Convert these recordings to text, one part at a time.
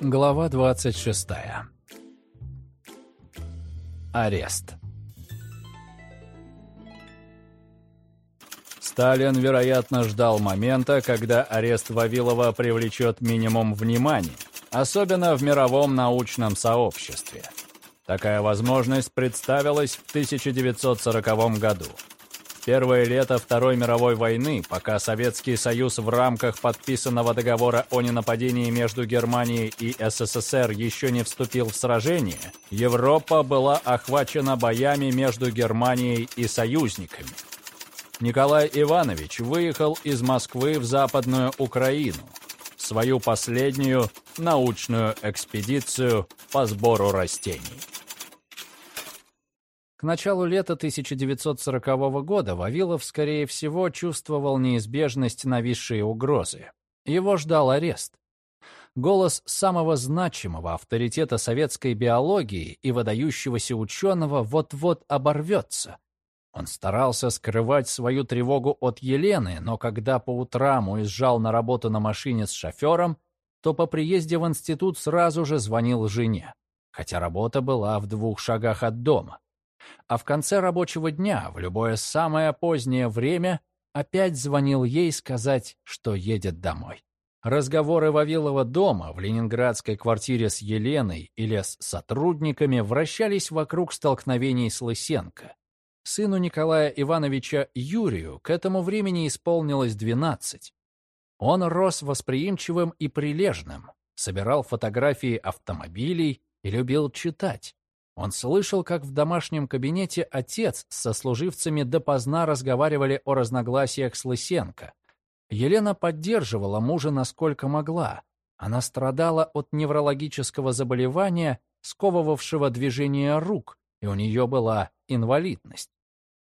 Глава 26. Арест. Сталин, вероятно, ждал момента, когда арест Вавилова привлечет минимум внимания, особенно в мировом научном сообществе. Такая возможность представилась в 1940 году. Первое лето Второй мировой войны, пока Советский Союз в рамках подписанного договора о ненападении между Германией и СССР еще не вступил в сражение, Европа была охвачена боями между Германией и союзниками. Николай Иванович выехал из Москвы в Западную Украину, свою последнюю научную экспедицию по сбору растений. Началу лета 1940 года Вавилов, скорее всего, чувствовал неизбежность нависшей угрозы. Его ждал арест. Голос самого значимого авторитета советской биологии и выдающегося ученого вот-вот оборвется. Он старался скрывать свою тревогу от Елены, но когда по утрам уезжал на работу на машине с шофером, то по приезде в институт сразу же звонил жене, хотя работа была в двух шагах от дома а в конце рабочего дня, в любое самое позднее время, опять звонил ей сказать, что едет домой. Разговоры Вавилова дома в ленинградской квартире с Еленой или с сотрудниками вращались вокруг столкновений с Лысенко. Сыну Николая Ивановича Юрию к этому времени исполнилось 12. Он рос восприимчивым и прилежным, собирал фотографии автомобилей и любил читать. Он слышал, как в домашнем кабинете отец со служивцами допоздна разговаривали о разногласиях с Лысенко. Елена поддерживала мужа насколько могла. Она страдала от неврологического заболевания, сковывавшего движение рук, и у нее была инвалидность.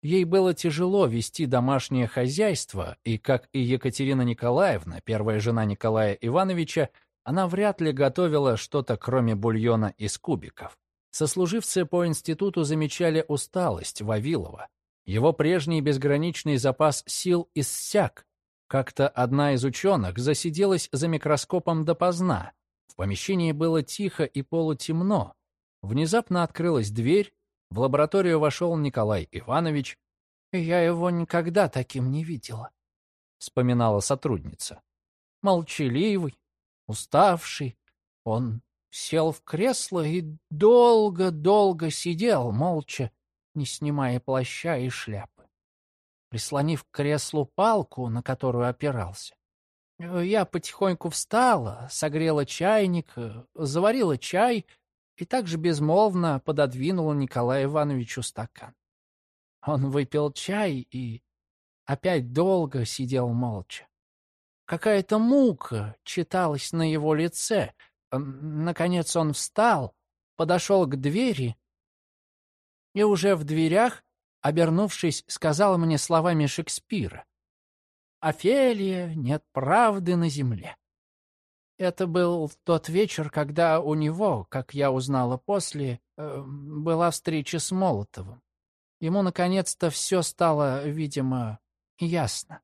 Ей было тяжело вести домашнее хозяйство, и, как и Екатерина Николаевна, первая жена Николая Ивановича, она вряд ли готовила что-то, кроме бульона из кубиков. Сослуживцы по институту замечали усталость Вавилова. Его прежний безграничный запас сил иссяк. Как-то одна из ученых засиделась за микроскопом допоздна. В помещении было тихо и полутемно. Внезапно открылась дверь, в лабораторию вошел Николай Иванович. «Я его никогда таким не видела», — вспоминала сотрудница. «Молчаливый, уставший, он сел в кресло и долго-долго сидел, молча, не снимая плаща и шляпы. Прислонив к креслу палку, на которую опирался, я потихоньку встала, согрела чайник, заварила чай и также безмолвно пододвинула Николаю Ивановичу стакан. Он выпил чай и опять долго сидел молча. Какая-то мука читалась на его лице — Наконец он встал, подошел к двери и уже в дверях, обернувшись, сказал мне словами Шекспира. «Офелия, нет правды на земле». Это был тот вечер, когда у него, как я узнала после, э, была встреча с Молотовым. Ему, наконец-то, все стало, видимо, ясно.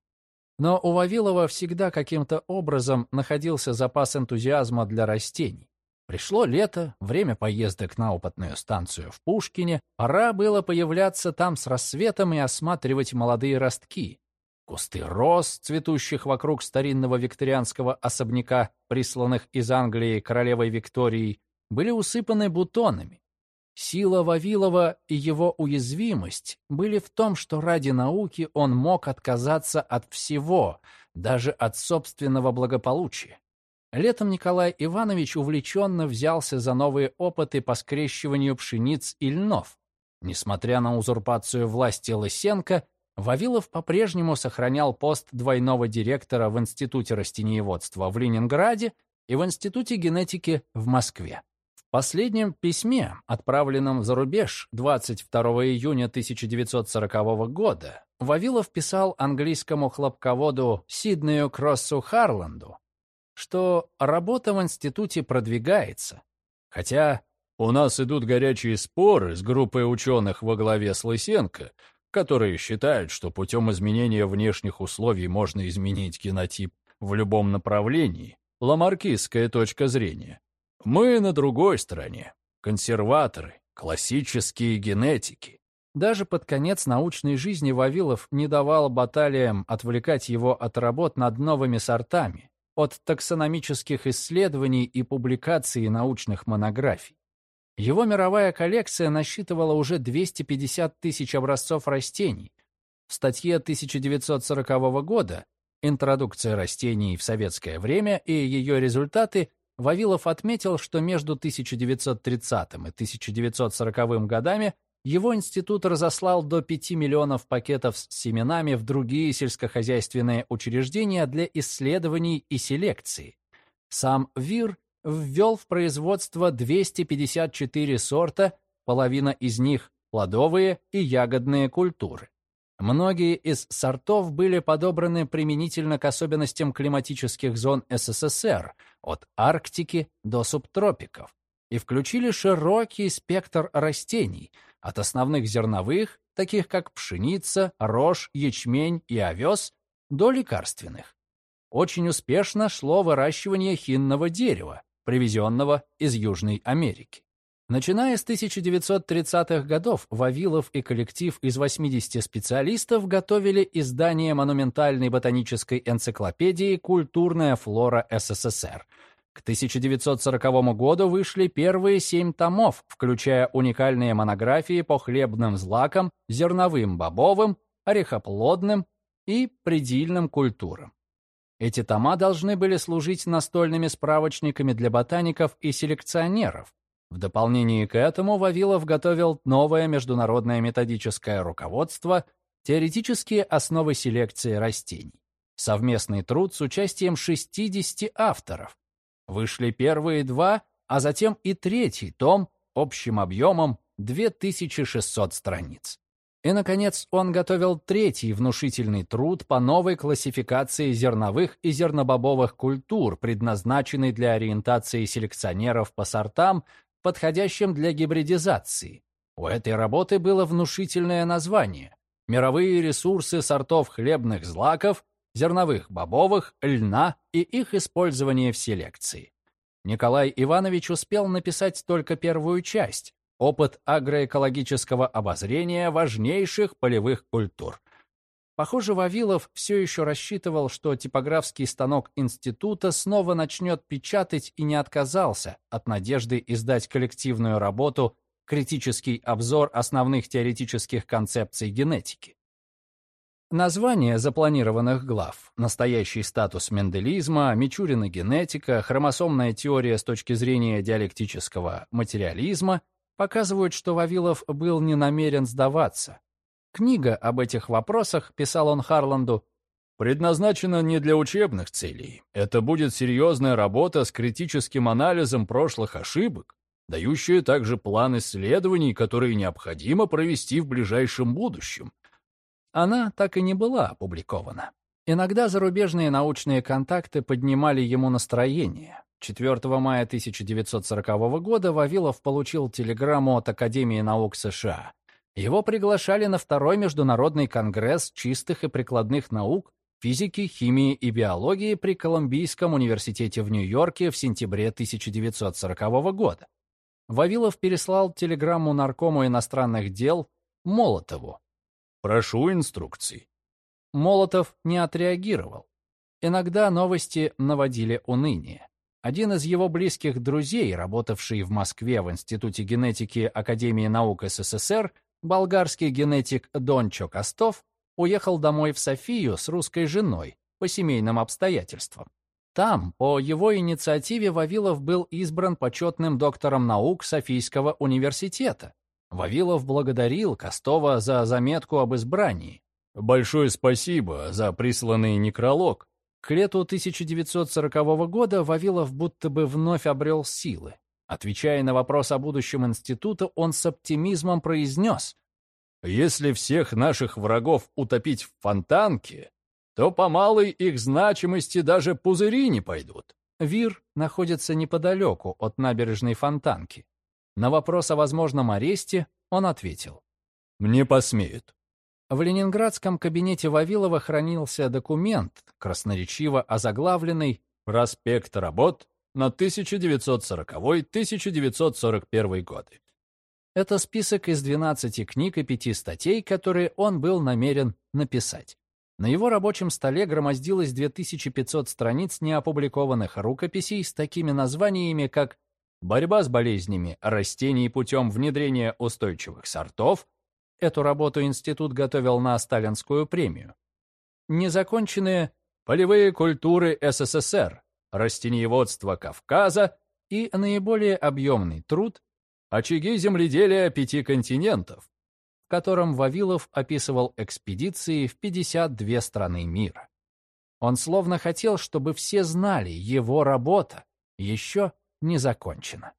Но у Вавилова всегда каким-то образом находился запас энтузиазма для растений. Пришло лето, время поездок на опытную станцию в Пушкине, пора было появляться там с рассветом и осматривать молодые ростки. Кусты роз, цветущих вокруг старинного викторианского особняка, присланных из Англии королевой Викторией, были усыпаны бутонами. Сила Вавилова и его уязвимость были в том, что ради науки он мог отказаться от всего, даже от собственного благополучия. Летом Николай Иванович увлеченно взялся за новые опыты по скрещиванию пшениц и льнов. Несмотря на узурпацию власти Лысенко, Вавилов по-прежнему сохранял пост двойного директора в Институте растениеводства в Ленинграде и в Институте генетики в Москве последнем письме, отправленном за рубеж 22 июня 1940 года, Вавилов писал английскому хлопководу Сиднею Кроссу Харланду, что работа в институте продвигается, хотя у нас идут горячие споры с группой ученых во главе с Лысенко, которые считают, что путем изменения внешних условий можно изменить генотип в любом направлении, ламаркистская точка зрения. Мы на другой стороне. Консерваторы, классические генетики. Даже под конец научной жизни Вавилов не давал баталиям отвлекать его от работ над новыми сортами, от таксономических исследований и публикаций научных монографий. Его мировая коллекция насчитывала уже 250 тысяч образцов растений. В статье 1940 года «Интродукция растений в советское время и ее результаты» Вавилов отметил, что между 1930 и 1940 годами его институт разослал до 5 миллионов пакетов с семенами в другие сельскохозяйственные учреждения для исследований и селекции. Сам ВИР ввел в производство 254 сорта, половина из них – плодовые и ягодные культуры. Многие из сортов были подобраны применительно к особенностям климатических зон СССР, от Арктики до субтропиков, и включили широкий спектр растений, от основных зерновых, таких как пшеница, рожь, ячмень и овес, до лекарственных. Очень успешно шло выращивание хинного дерева, привезенного из Южной Америки. Начиная с 1930-х годов, Вавилов и коллектив из 80 специалистов готовили издание монументальной ботанической энциклопедии «Культурная флора СССР». К 1940 году вышли первые семь томов, включая уникальные монографии по хлебным злакам, зерновым бобовым, орехоплодным и предельным культурам. Эти тома должны были служить настольными справочниками для ботаников и селекционеров, в дополнение к этому Вавилов готовил новое международное методическое руководство «Теоретические основы селекции растений». Совместный труд с участием 60 авторов. Вышли первые два, а затем и третий том общим объемом 2600 страниц. И, наконец, он готовил третий внушительный труд по новой классификации зерновых и зернобобовых культур, предназначенный для ориентации селекционеров по сортам, подходящим для гибридизации. У этой работы было внушительное название «Мировые ресурсы сортов хлебных злаков, зерновых бобовых, льна и их использование в селекции». Николай Иванович успел написать только первую часть «Опыт агроэкологического обозрения важнейших полевых культур», Похоже, Вавилов все еще рассчитывал, что типографский станок института снова начнет печатать и не отказался от надежды издать коллективную работу «Критический обзор основных теоретических концепций генетики». Названия запланированных глав «Настоящий статус менделизма», «Мичурина генетика», «Хромосомная теория с точки зрения диалектического материализма» показывают, что Вавилов был не намерен сдаваться, Книга об этих вопросах, писал он Харланду, предназначена не для учебных целей. Это будет серьезная работа с критическим анализом прошлых ошибок, дающая также план исследований, которые необходимо провести в ближайшем будущем. Она так и не была опубликована. Иногда зарубежные научные контакты поднимали ему настроение. 4 мая 1940 года Вавилов получил телеграмму от Академии наук США. Его приглашали на второй международный конгресс чистых и прикладных наук, физики, химии и биологии при Колумбийском университете в Нью-Йорке в сентябре 1940 года. Вавилов переслал телеграмму наркому иностранных дел Молотову. «Прошу инструкций». Молотов не отреагировал. Иногда новости наводили уныние. Один из его близких друзей, работавший в Москве в Институте генетики Академии наук СССР, болгарский генетик Дончо Костов уехал домой в Софию с русской женой по семейным обстоятельствам. Там, по его инициативе, Вавилов был избран почетным доктором наук Софийского университета. Вавилов благодарил Костова за заметку об избрании. «Большое спасибо за присланный некролог». К лету 1940 года Вавилов будто бы вновь обрел силы. Отвечая на вопрос о будущем института, он с оптимизмом произнес, «Если всех наших врагов утопить в фонтанке, то по малой их значимости даже пузыри не пойдут». Вир находится неподалеку от набережной фонтанки. На вопрос о возможном аресте он ответил, «Мне посмеют». В ленинградском кабинете Вавилова хранился документ, красноречиво озаглавленный «Проспект работ на 1940-1941 годы. Это список из 12 книг и 5 статей, которые он был намерен написать. На его рабочем столе громоздилось 2500 страниц неопубликованных рукописей с такими названиями, как «Борьба с болезнями растений путем внедрения устойчивых сортов», Эту работу институт готовил на Сталинскую премию. Незаконченные полевые культуры СССР, растениеводство Кавказа и наиболее объемный труд «Очаги земледелия пяти континентов», в котором Вавилов описывал экспедиции в 52 страны мира. Он словно хотел, чтобы все знали, его работа еще не закончена.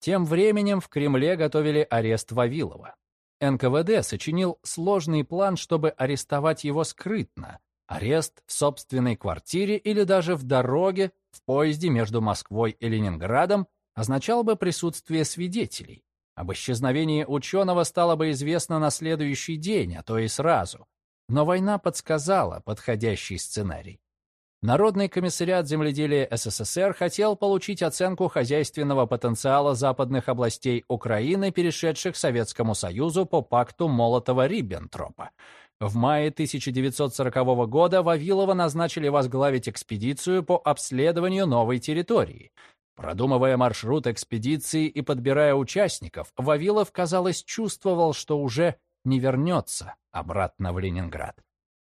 Тем временем в Кремле готовили арест Вавилова. НКВД сочинил сложный план, чтобы арестовать его скрытно. Арест в собственной квартире или даже в дороге, в поезде между Москвой и Ленинградом означал бы присутствие свидетелей. Об исчезновении ученого стало бы известно на следующий день, а то и сразу. Но война подсказала подходящий сценарий. Народный комиссариат земледелия СССР хотел получить оценку хозяйственного потенциала западных областей Украины, перешедших Советскому Союзу по пакту Молотова-Риббентропа. В мае 1940 года Вавилова назначили возглавить экспедицию по обследованию новой территории. Продумывая маршрут экспедиции и подбирая участников, Вавилов, казалось, чувствовал, что уже не вернется обратно в Ленинград.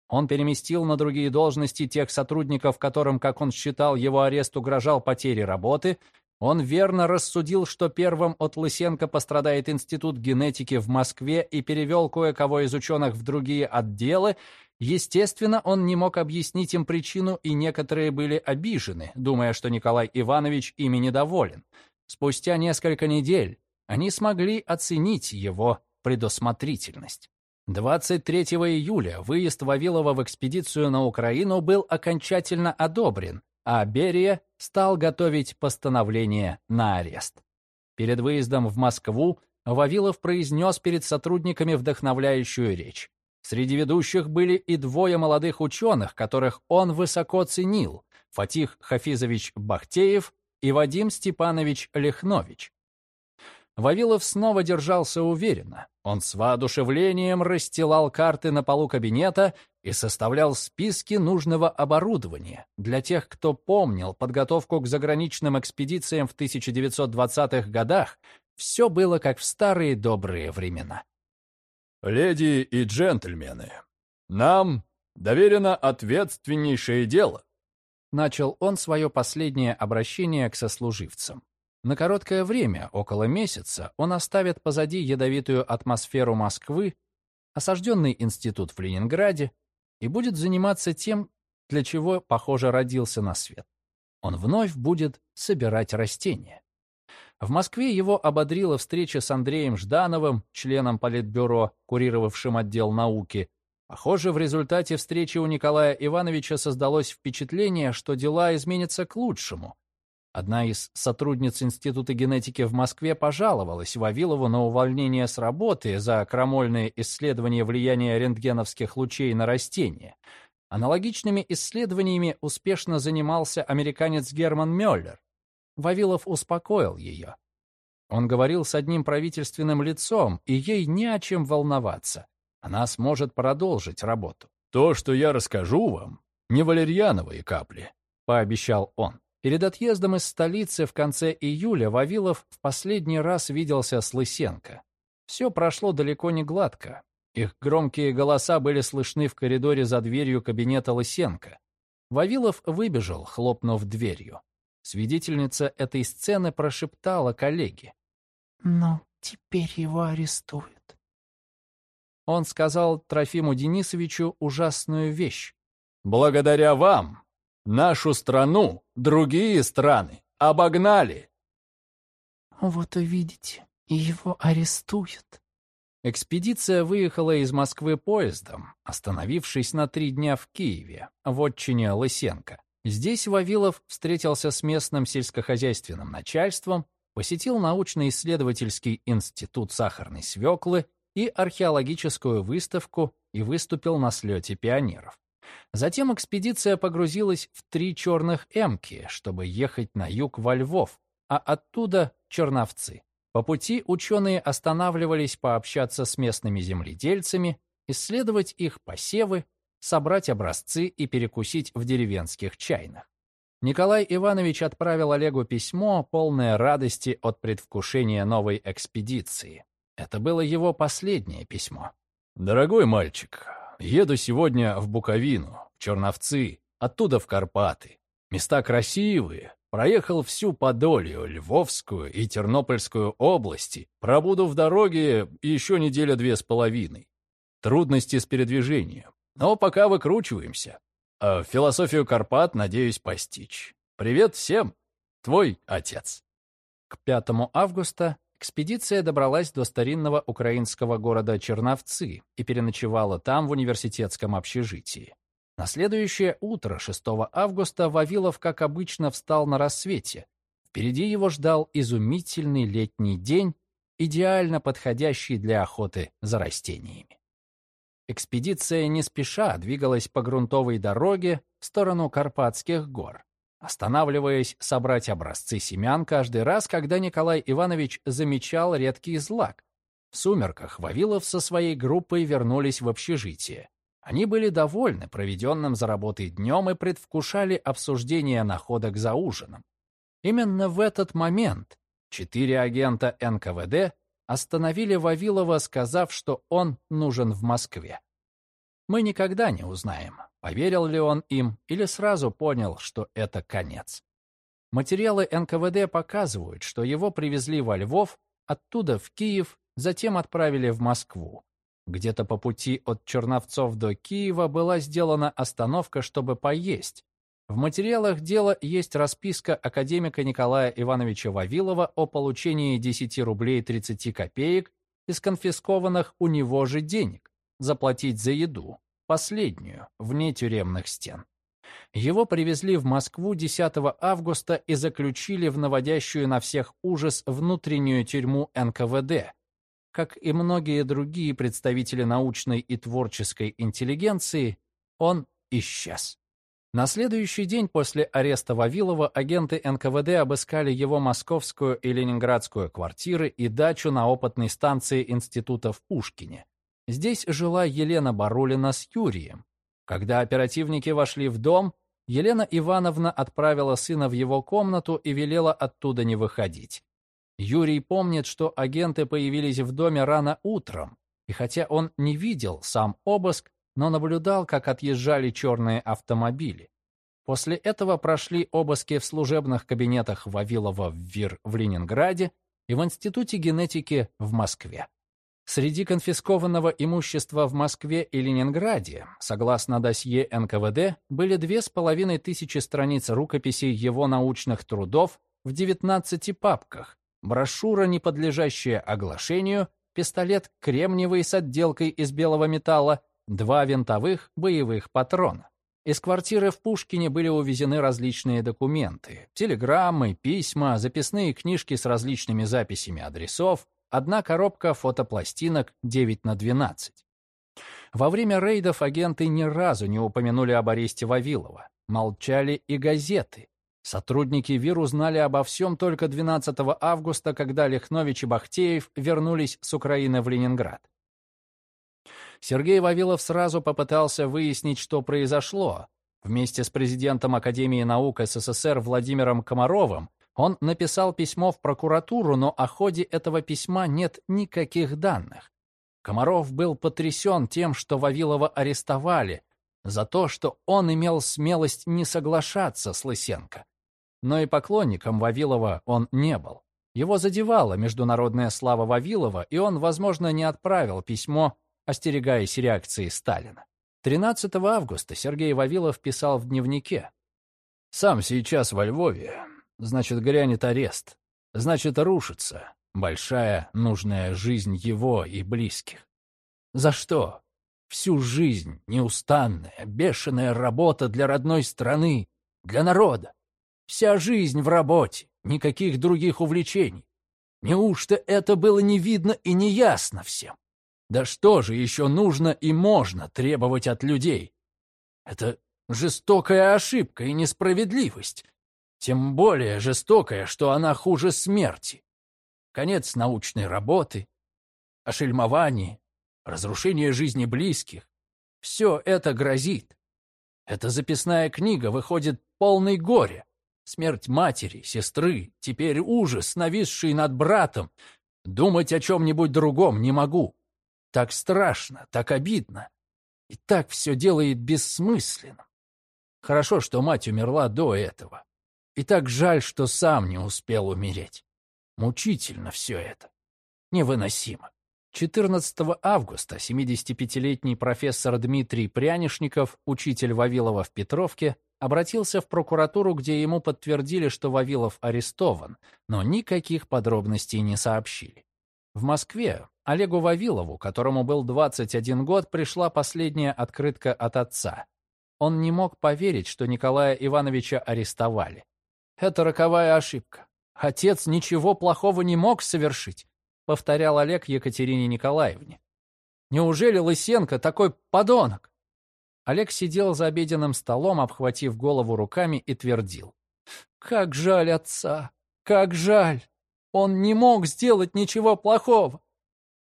Он переместил на другие должности тех сотрудников, которым, как он считал, его арест угрожал потере работы. Он верно рассудил, что первым от Лысенко пострадает Институт генетики в Москве и перевел кое-кого из ученых в другие отделы. Естественно, он не мог объяснить им причину, и некоторые были обижены, думая, что Николай Иванович ими недоволен. Спустя несколько недель они смогли оценить его предусмотрительность. 23 июля выезд Вавилова в экспедицию на Украину был окончательно одобрен, а Берия стал готовить постановление на арест. Перед выездом в Москву Вавилов произнес перед сотрудниками вдохновляющую речь. Среди ведущих были и двое молодых ученых, которых он высоко ценил – Фатих Хафизович Бахтеев и Вадим Степанович Лехнович. Вавилов снова держался уверенно. Он с воодушевлением расстилал карты на полу кабинета и составлял списки нужного оборудования. Для тех, кто помнил подготовку к заграничным экспедициям в 1920-х годах, все было как в старые добрые времена. «Леди и джентльмены, нам доверено ответственнейшее дело», начал он свое последнее обращение к сослуживцам. На короткое время, около месяца, он оставит позади ядовитую атмосферу Москвы, осажденный институт в Ленинграде, и будет заниматься тем, для чего, похоже, родился на свет. Он вновь будет собирать растения. В Москве его ободрила встреча с Андреем Ждановым, членом Политбюро, курировавшим отдел науки. Похоже, в результате встречи у Николая Ивановича создалось впечатление, что дела изменятся к лучшему, Одна из сотрудниц Института генетики в Москве пожаловалась Вавилову на увольнение с работы за крамольные исследования влияния рентгеновских лучей на растения. Аналогичными исследованиями успешно занимался американец Герман Мюллер. Вавилов успокоил ее. Он говорил с одним правительственным лицом, и ей не о чем волноваться. Она сможет продолжить работу. «То, что я расскажу вам, не валерьяновые капли», — пообещал он. Перед отъездом из столицы в конце июля Вавилов в последний раз виделся с Лысенко. Все прошло далеко не гладко. Их громкие голоса были слышны в коридоре за дверью кабинета Лысенко. Вавилов выбежал, хлопнув дверью. Свидетельница этой сцены прошептала коллеге. «Ну, теперь его арестуют». Он сказал Трофиму Денисовичу ужасную вещь. «Благодаря вам Нашу страну другие страны обогнали. Вот увидите, его арестуют. Экспедиция выехала из Москвы поездом, остановившись на три дня в Киеве, в отчине Лысенко. Здесь Вавилов встретился с местным сельскохозяйственным начальством, посетил научно-исследовательский институт сахарной свеклы и археологическую выставку и выступил на слете пионеров. Затем экспедиция погрузилась в три черных эмки, чтобы ехать на юг во Львов, а оттуда — Черновцы. По пути ученые останавливались пообщаться с местными земледельцами, исследовать их посевы, собрать образцы и перекусить в деревенских чайнах. Николай Иванович отправил Олегу письмо, полное радости от предвкушения новой экспедиции. Это было его последнее письмо. «Дорогой мальчик, еду сегодня в Буковину, в Черновцы, оттуда в Карпаты. Места красивые. Проехал всю Подолью, Львовскую и Тернопольскую области. Пробуду в дороге еще неделя две с половиной. Трудности с передвижением. Но пока выкручиваемся. А философию Карпат надеюсь постичь. Привет всем. Твой отец. К 5 августа экспедиция добралась до старинного украинского города Черновцы и переночевала там в университетском общежитии. На следующее утро, 6 августа, Вавилов, как обычно, встал на рассвете. Впереди его ждал изумительный летний день, идеально подходящий для охоты за растениями. Экспедиция не спеша двигалась по грунтовой дороге в сторону Карпатских гор останавливаясь собрать образцы семян каждый раз, когда Николай Иванович замечал редкий злак. В сумерках Вавилов со своей группой вернулись в общежитие. Они были довольны проведенным за работой днем и предвкушали обсуждение находок за ужином. Именно в этот момент четыре агента НКВД остановили Вавилова, сказав, что он нужен в Москве. Мы никогда не узнаем, поверил ли он им или сразу понял, что это конец. Материалы НКВД показывают, что его привезли во Львов, оттуда в Киев, затем отправили в Москву. Где-то по пути от Черновцов до Киева была сделана остановка, чтобы поесть. В материалах дела есть расписка академика Николая Ивановича Вавилова о получении 10 рублей 30 копеек из конфискованных у него же денег заплатить за еду, последнюю, вне тюремных стен. Его привезли в Москву 10 августа и заключили в наводящую на всех ужас внутреннюю тюрьму НКВД. Как и многие другие представители научной и творческой интеллигенции, он исчез. На следующий день после ареста Вавилова агенты НКВД обыскали его московскую и ленинградскую квартиры и дачу на опытной станции института в Пушкине. Здесь жила Елена Барулина с Юрием. Когда оперативники вошли в дом, Елена Ивановна отправила сына в его комнату и велела оттуда не выходить. Юрий помнит, что агенты появились в доме рано утром, и хотя он не видел сам обыск, но наблюдал, как отъезжали черные автомобили. После этого прошли обыски в служебных кабинетах Вавилова в ВИР в Ленинграде и в Институте генетики в Москве. Среди конфискованного имущества в Москве и Ленинграде, согласно досье НКВД, были две с половиной тысячи страниц рукописей его научных трудов в 19 папках, брошюра, не подлежащая оглашению, пистолет кремниевый с отделкой из белого металла, два винтовых боевых патрона. Из квартиры в Пушкине были увезены различные документы, телеграммы, письма, записные книжки с различными записями адресов, одна коробка фотопластинок 9 на 12. Во время рейдов агенты ни разу не упомянули об аресте Вавилова. Молчали и газеты. Сотрудники ВИР узнали обо всем только 12 августа, когда Лихнович и Бахтеев вернулись с Украины в Ленинград. Сергей Вавилов сразу попытался выяснить, что произошло. Вместе с президентом Академии наук СССР Владимиром Комаровым он написал письмо в прокуратуру, но о ходе этого письма нет никаких данных. Комаров был потрясен тем, что Вавилова арестовали, за то, что он имел смелость не соглашаться с Лысенко. Но и поклонником Вавилова он не был. Его задевала международная слава Вавилова, и он, возможно, не отправил письмо, остерегаясь реакции Сталина. 13 августа Сергей Вавилов писал в дневнике. «Сам сейчас во Львове, значит, грянет арест. Значит, рушится большая нужная жизнь его и близких. За что? Всю жизнь неустанная, бешеная работа для родной страны, для народа. Вся жизнь в работе, никаких других увлечений. Неужто это было не видно и не ясно всем? Да что же еще нужно и можно требовать от людей? Это жестокая ошибка и несправедливость. Тем более жестокая, что она хуже смерти. Конец научной работы, ошельмование, разрушение жизни близких. Все это грозит. Эта записная книга выходит полной горе. Смерть матери, сестры, теперь ужас, нависший над братом. Думать о чем-нибудь другом не могу. Так страшно, так обидно. И так все делает бессмысленным. Хорошо, что мать умерла до этого. И так жаль, что сам не успел умереть. Мучительно все это. Невыносимо. 14 августа 75-летний профессор Дмитрий Прянишников, учитель Вавилова в Петровке, обратился в прокуратуру, где ему подтвердили, что Вавилов арестован, но никаких подробностей не сообщили. В Москве Олегу Вавилову, которому был 21 год, пришла последняя открытка от отца. Он не мог поверить, что Николая Ивановича арестовали. Это роковая ошибка. Отец ничего плохого не мог совершить, повторял Олег Екатерине Николаевне. Неужели Лысенко такой подонок? Олег сидел за обеденным столом, обхватив голову руками и твердил. «Как жаль отца! Как жаль! Он не мог сделать ничего плохого!»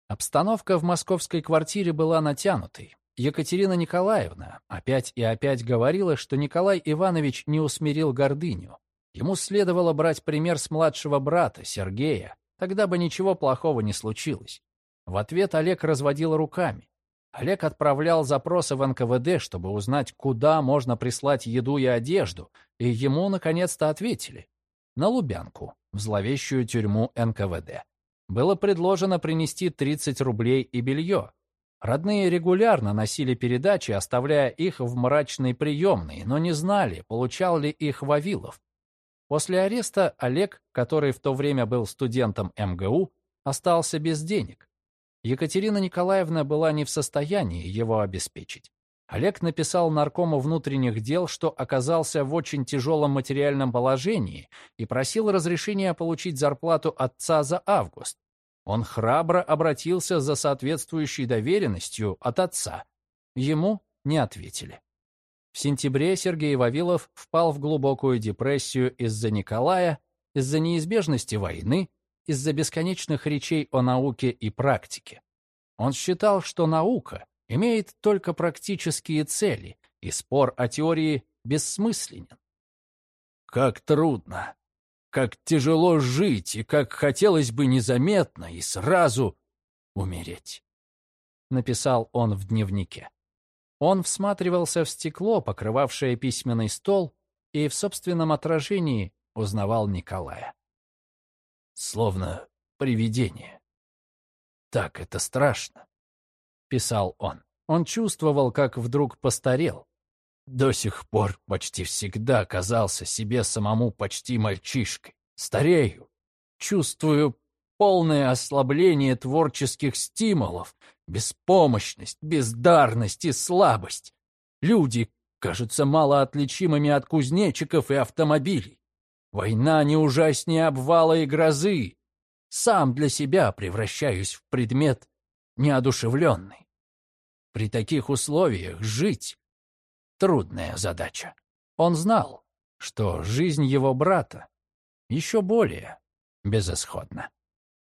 Обстановка в московской квартире была натянутой. Екатерина Николаевна опять и опять говорила, что Николай Иванович не усмирил гордыню. Ему следовало брать пример с младшего брата, Сергея, тогда бы ничего плохого не случилось. В ответ Олег разводил руками. Олег отправлял запросы в НКВД, чтобы узнать, куда можно прислать еду и одежду, и ему наконец-то ответили. На Лубянку, в зловещую тюрьму НКВД. Было предложено принести 30 рублей и белье. Родные регулярно носили передачи, оставляя их в мрачной приемной, но не знали, получал ли их Вавилов. После ареста Олег, который в то время был студентом МГУ, остался без денег. Екатерина Николаевна была не в состоянии его обеспечить. Олег написал наркому внутренних дел, что оказался в очень тяжелом материальном положении и просил разрешения получить зарплату отца за август. Он храбро обратился за соответствующей доверенностью от отца. Ему не ответили. В сентябре Сергей Вавилов впал в глубокую депрессию из-за Николая, из-за неизбежности войны, из-за бесконечных речей о науке и практике. Он считал, что наука имеет только практические цели, и спор о теории бессмысленен. Как трудно, как тяжело жить, и как хотелось бы незаметно и сразу умереть, написал он в дневнике. Он всматривался в стекло, покрывавшее письменный стол, и в собственном отражении узнавал Николая. Словно привидение. Так это страшно писал он. Он чувствовал, как вдруг постарел. До сих пор почти всегда казался себе самому почти мальчишкой. Старею. Чувствую полное ослабление творческих стимулов, беспомощность, бездарность и слабость. Люди кажутся малоотличимыми от кузнечиков и автомобилей. Война не ужаснее обвала и грозы. Сам для себя превращаюсь в предмет неодушевленный. При таких условиях жить — трудная задача. Он знал, что жизнь его брата еще более безысходна.